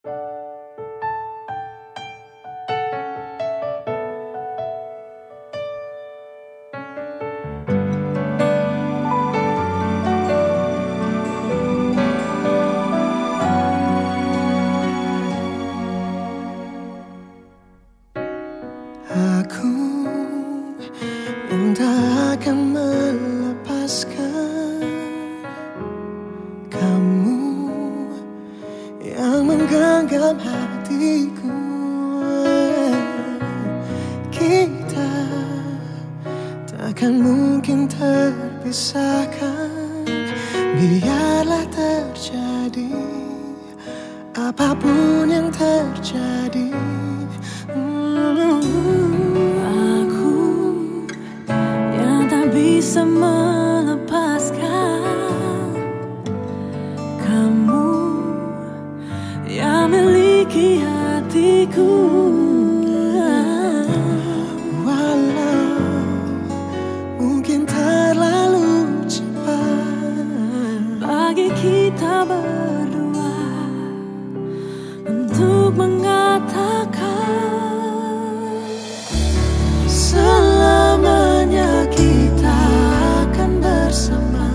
Aku yang tak akan takkan mungkin terpisahkan. Biarlah terjadi apa pun yang terjadi. Aku yang tak bisa melepaskan Kamu yang miliki hatiku Mengatakan Selamanya kita akan bersama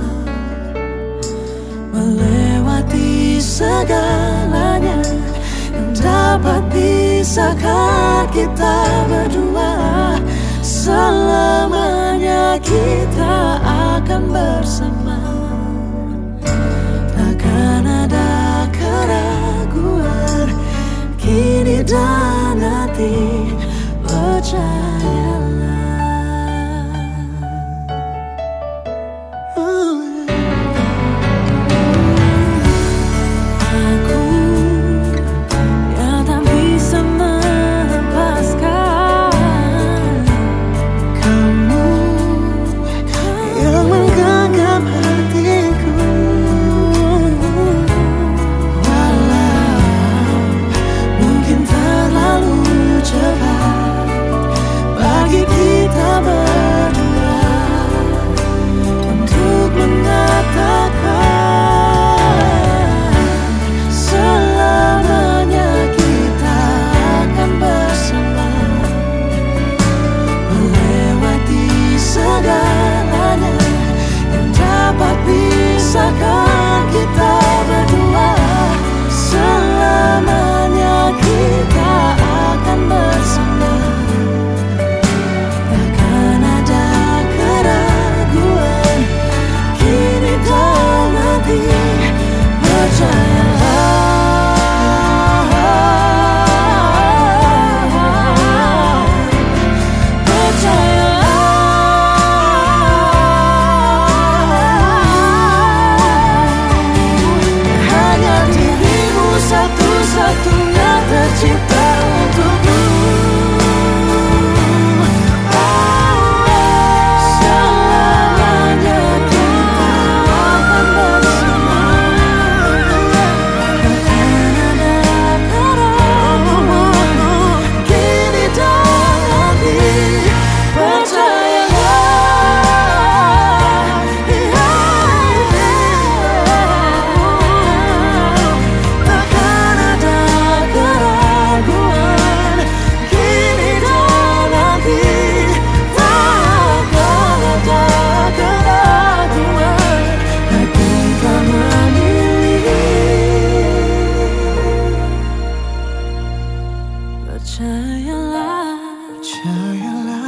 Melewati segalanya Yang dapat pisahkan kita berdua. Selamanya kita akan bersama 这样了，这样了。